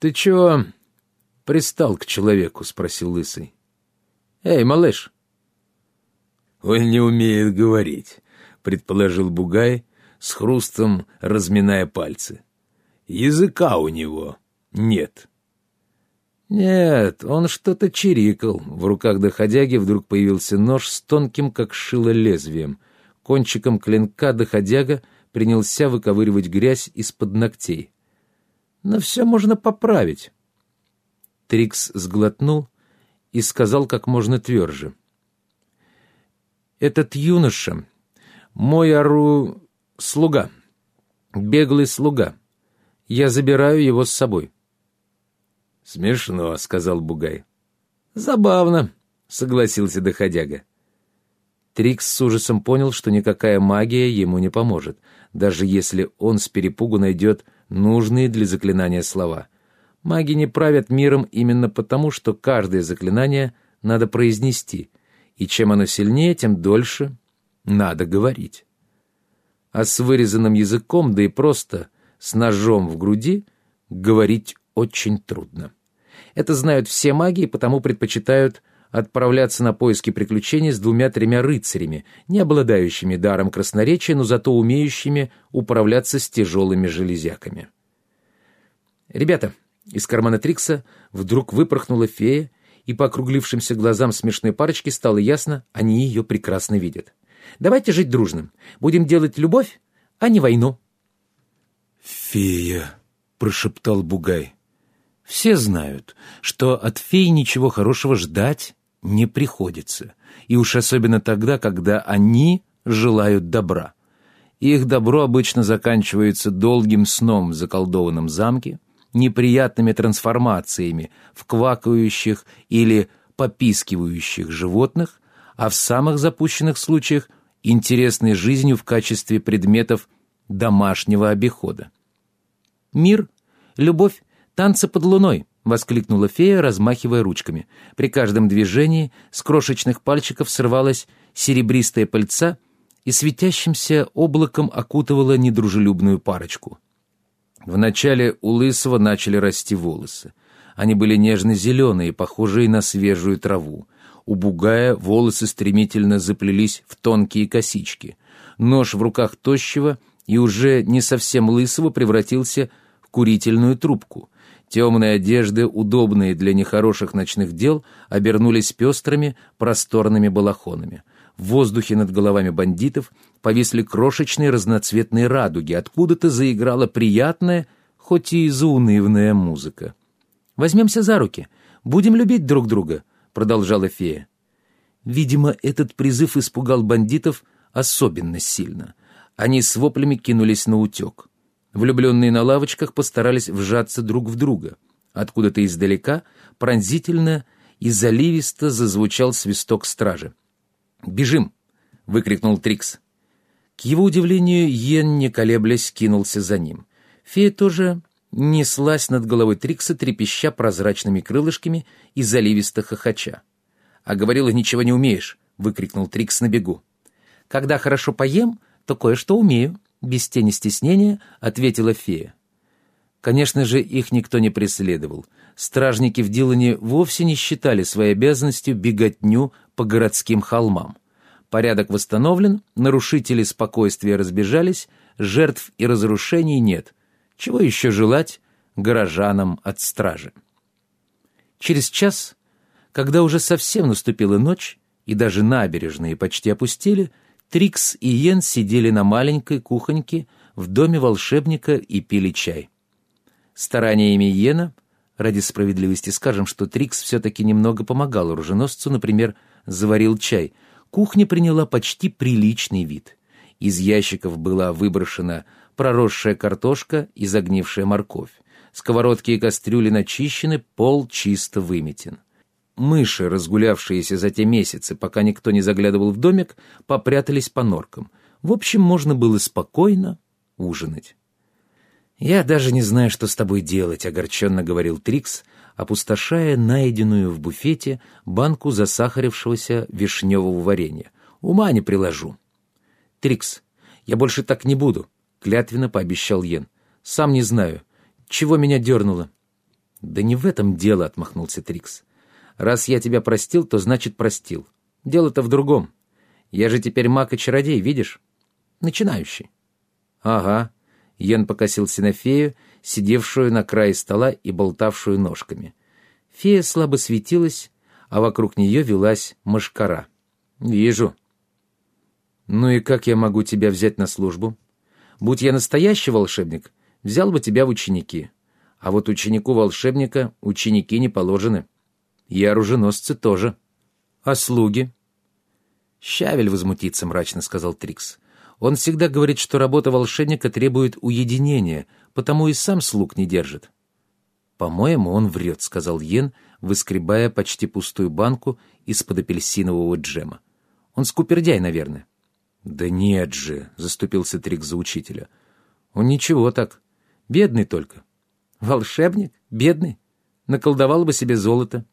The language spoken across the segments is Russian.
«Ты чего пристал к человеку?» — спросил Лысый. «Эй, малыш!» «Он не умеет говорить», — предположил Бугай, с хрустом разминая пальцы. «Языка у него нет». «Нет, он что-то чирикал». В руках доходяги вдруг появился нож с тонким, как шило, лезвием. Кончиком клинка доходяга принялся выковыривать грязь из-под ногтей. «Но все можно поправить». Трикс сглотнул и сказал как можно тверже. «Этот юноша — мой ору... слуга, беглый слуга. Я забираю его с собой». «Смешно», — сказал Бугай. «Забавно», — согласился доходяга. Трикс с ужасом понял, что никакая магия ему не поможет, даже если он с перепугу найдет нужные для заклинания слова. Маги не правят миром именно потому, что каждое заклинание надо произнести, и чем оно сильнее, тем дольше надо говорить. А с вырезанным языком, да и просто с ножом в груди, говорить очень трудно. Это знают все маги и потому предпочитают отправляться на поиски приключений с двумя-тремя рыцарями, не обладающими даром красноречия, но зато умеющими управляться с тяжелыми железяками. «Ребята!» — из кармана Трикса вдруг выпорхнула фея, и по округлившимся глазам смешной парочки стало ясно, они ее прекрасно видят. «Давайте жить дружным. Будем делать любовь, а не войну». «Фея!» — прошептал Бугай. Все знают, что от фей ничего хорошего ждать не приходится, и уж особенно тогда, когда они желают добра. Их добро обычно заканчивается долгим сном в заколдованном замке, неприятными трансформациями в квакающих или попискивающих животных, а в самых запущенных случаях интересной жизнью в качестве предметов домашнего обихода. Мир, любовь «Танцы под луной!» — воскликнула фея, размахивая ручками. При каждом движении с крошечных пальчиков срывалась серебристая пыльца и светящимся облаком окутывала недружелюбную парочку. Вначале у Лысого начали расти волосы. Они были нежно-зеленые, похожие на свежую траву. У Бугая волосы стремительно заплелись в тонкие косички. Нож в руках тощего и уже не совсем лысого превратился в курительную трубку. Темные одежды, удобные для нехороших ночных дел, обернулись пестрыми, просторными балахонами. В воздухе над головами бандитов повисли крошечные разноцветные радуги, откуда-то заиграла приятная, хоть и заунывная музыка. «Возьмемся за руки, будем любить друг друга», — продолжала фея. Видимо, этот призыв испугал бандитов особенно сильно. Они с воплями кинулись на утек. Влюбленные на лавочках постарались вжаться друг в друга. Откуда-то издалека пронзительно и заливисто зазвучал свисток стражи. «Бежим!» — выкрикнул Трикс. К его удивлению, Йен, не колеблясь, кинулся за ним. Фея тоже неслась над головой Трикса, трепеща прозрачными крылышками и заливисто хохоча. «А говорила, ничего не умеешь!» — выкрикнул Трикс на бегу. «Когда хорошо поем, то кое-что умею», без тени стеснения ответила фея. Конечно же, их никто не преследовал. Стражники в Дилане вовсе не считали своей обязанностью беготню по городским холмам. Порядок восстановлен, нарушители спокойствия разбежались, жертв и разрушений нет. Чего еще желать горожанам от стражи? Через час, когда уже совсем наступила ночь, и даже набережные почти опустили, Трикс и Йен сидели на маленькой кухоньке в доме волшебника и пили чай. Стараниями Йена, ради справедливости скажем, что Трикс все-таки немного помогал оруженосцу, например, заварил чай, кухня приняла почти приличный вид. Из ящиков была выброшена проросшая картошка и загнившая морковь. Сковородки и кастрюли начищены, пол чисто выметен. Мыши, разгулявшиеся за те месяцы, пока никто не заглядывал в домик, попрятались по норкам. В общем, можно было спокойно ужинать. «Я даже не знаю, что с тобой делать», — огорченно говорил Трикс, опустошая найденную в буфете банку засахарившегося вишневого варенья. «Ума не приложу». «Трикс, я больше так не буду», — клятвенно пообещал Йен. «Сам не знаю, чего меня дернуло». «Да не в этом дело», — отмахнулся Трикс. «Раз я тебя простил, то значит простил. Дело-то в другом. Я же теперь маг и чародей, видишь? Начинающий». «Ага», — Йен покосился на фею, сидевшую на крае стола и болтавшую ножками. Фея слабо светилась, а вокруг нее велась мошкара. «Вижу». «Ну и как я могу тебя взять на службу? Будь я настоящий волшебник, взял бы тебя в ученики. А вот ученику волшебника ученики не положены. И оруженосцы тоже. А слуги?» «Щавель возмутится», — мрачно сказал Трикс. «Он всегда говорит, что работа волшебника требует уединения, потому и сам слуг не держит». «По-моему, он врет», — сказал Йен, выскребая почти пустую банку из-под апельсинового джема. «Он скупердяй, наверное». «Да нет же», — заступился Трикс за учителя. «Он ничего так. Бедный только». «Волшебник? Бедный? Наколдовал бы себе золото».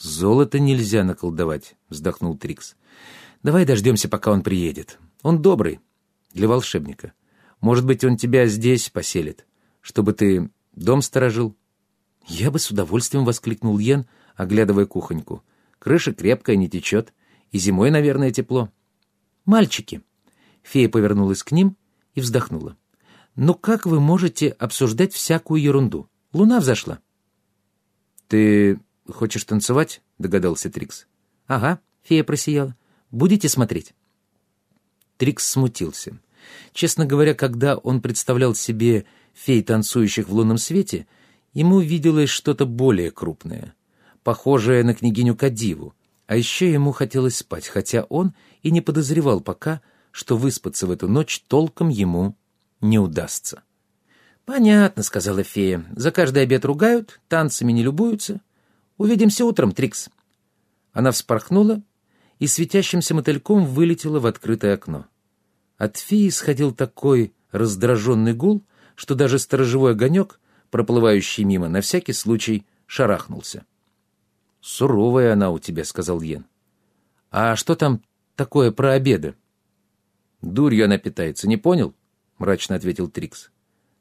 «Золото нельзя наколдовать», — вздохнул Трикс. «Давай дождемся, пока он приедет. Он добрый. Для волшебника. Может быть, он тебя здесь поселит, чтобы ты дом сторожил?» «Я бы с удовольствием», — воскликнул Йен, оглядывая кухоньку. «Крыша крепкая, не течет. И зимой, наверное, тепло». «Мальчики!» Фея повернулась к ним и вздохнула. «Ну как вы можете обсуждать всякую ерунду? Луна взошла». «Ты хочешь танцевать?» — догадался Трикс. «Ага», — фея просияла. «Будете смотреть?» Трикс смутился. Честно говоря, когда он представлял себе фей, танцующих в лунном свете, ему виделось что-то более крупное, похожее на княгиню Кадиву, а еще ему хотелось спать, хотя он и не подозревал пока, что выспаться в эту ночь толком ему не удастся. «Понятно», — сказала фея. «За каждый обед ругают, танцами не любуются. Увидимся утром, Трикс». Она вспорхнула и светящимся мотыльком вылетела в открытое окно. От феи исходил такой раздраженный гул, что даже сторожевой огонек, проплывающий мимо, на всякий случай шарахнулся. «Суровая она у тебя», — сказал Йен. «А что там такое про обеды?» «Дурью она питается, не понял?» — мрачно ответил Трикс.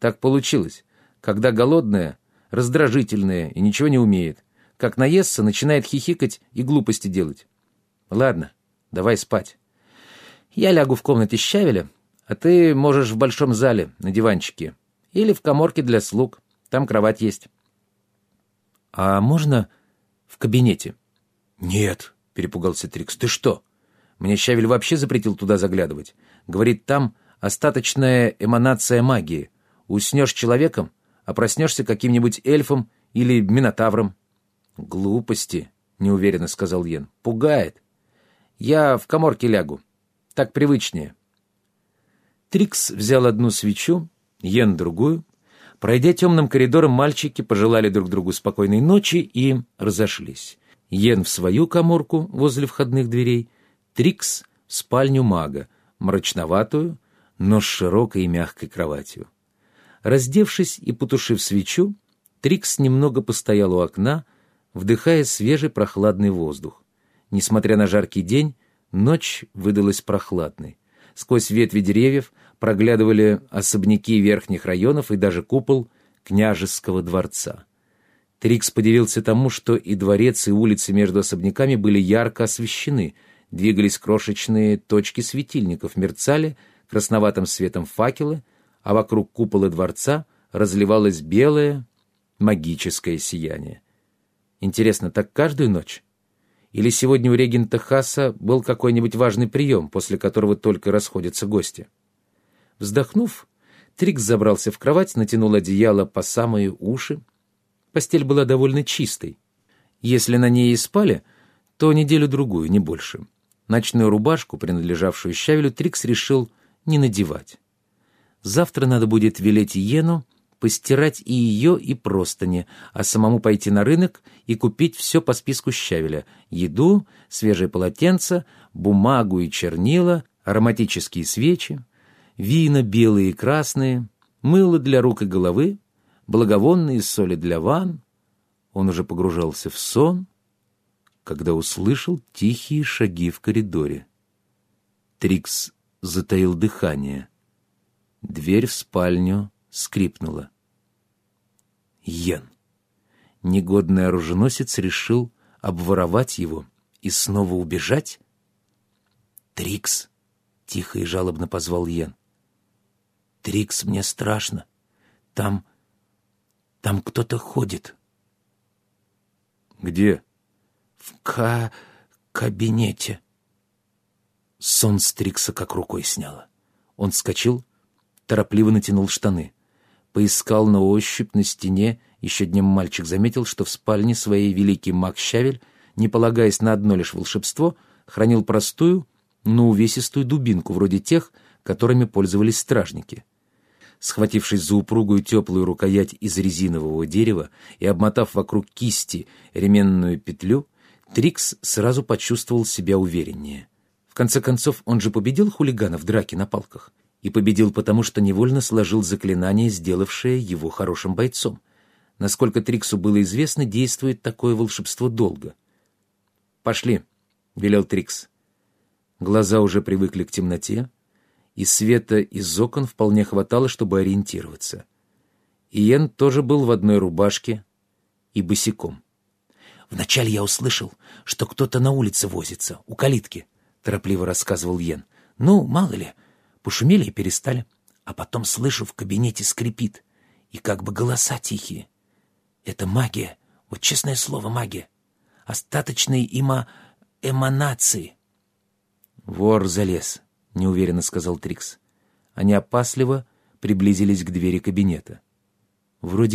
«Так получилось. Когда голодная, раздражительная и ничего не умеет, как наестся, начинает хихикать и глупости делать. Ладно, давай спать. Я лягу в комнате Щавеля, а ты можешь в большом зале, на диванчике. Или в коморке для слуг. Там кровать есть». «А можно в кабинете?» «Нет», — перепугался Трикс. «Ты что? Мне Щавель вообще запретил туда заглядывать. Говорит, там остаточная эманация магии. Уснешь человеком, а проснешься каким-нибудь эльфом или минотавром». «Глупости», — неуверенно сказал Йен. «Пугает. Я в коморке лягу. Так привычнее». Трикс взял одну свечу, Йен другую, Пройдя темным коридором, мальчики пожелали друг другу спокойной ночи и разошлись. Йен в свою коморку возле входных дверей, Трикс в спальню мага, мрачноватую, но с широкой и мягкой кроватью. Раздевшись и потушив свечу, Трикс немного постоял у окна, вдыхая свежий прохладный воздух. Несмотря на жаркий день, ночь выдалась прохладной. Сквозь ветви деревьев проглядывали особняки верхних районов и даже купол княжеского дворца. Трикс подивился тому, что и дворец, и улицы между особняками были ярко освещены, двигались крошечные точки светильников, мерцали красноватым светом факелы, а вокруг купола дворца разливалось белое магическое сияние. Интересно, так каждую ночь? Или сегодня у регента Хаса был какой-нибудь важный прием, после которого только расходятся гости? Вздохнув, Трикс забрался в кровать, натянул одеяло по самые уши. Постель была довольно чистой. Если на ней и спали, то неделю-другую, не больше. Ночную рубашку, принадлежавшую Щавелю, Трикс решил не надевать. Завтра надо будет велеть Йену постирать и ее, и простыни, а самому пойти на рынок и купить все по списку Щавеля — еду, свежее полотенце, бумагу и чернила, ароматические свечи, вина белые и красные, мыло для рук и головы, благовонные соли для ванн. Он уже погружался в сон, когда услышал тихие шаги в коридоре. Трикс затаил дыхание. Дверь в спальню скрипнула. Йен. Негодный оруженосец решил обворовать его и снова убежать? «Трикс!» — тихо и жалобно позвал Йен. «Трикс, мне страшно. Там... там кто-то ходит». «Где?» «В ка... кабинете». Сон с Трикса как рукой сняло. Он вскочил, торопливо натянул штаны. Поискал на ощупь на стене, еще днем мальчик заметил, что в спальне своей великий маг Щавель, не полагаясь на одно лишь волшебство, хранил простую, но увесистую дубинку, вроде тех, которыми пользовались стражники. Схватившись за упругую теплую рукоять из резинового дерева и обмотав вокруг кисти ременную петлю, Трикс сразу почувствовал себя увереннее. В конце концов, он же победил хулигана в драке на палках. И победил потому, что невольно сложил заклинание, сделавшее его хорошим бойцом. Насколько Триксу было известно, действует такое волшебство долго. «Пошли», — велел Трикс. Глаза уже привыкли к темноте, и света из окон вполне хватало, чтобы ориентироваться. Иен тоже был в одной рубашке и босиком. «Вначале я услышал, что кто-то на улице возится, у калитки», — торопливо рассказывал Йен. «Ну, мало ли, пошумели и перестали. А потом слышу, в кабинете скрипит, и как бы голоса тихие. Это магия, вот честное слово, магия. Остаточные има... эманации». «Вор залез», — неуверенно сказал Трикс. Они опасливо приблизились к двери кабинета. Вроде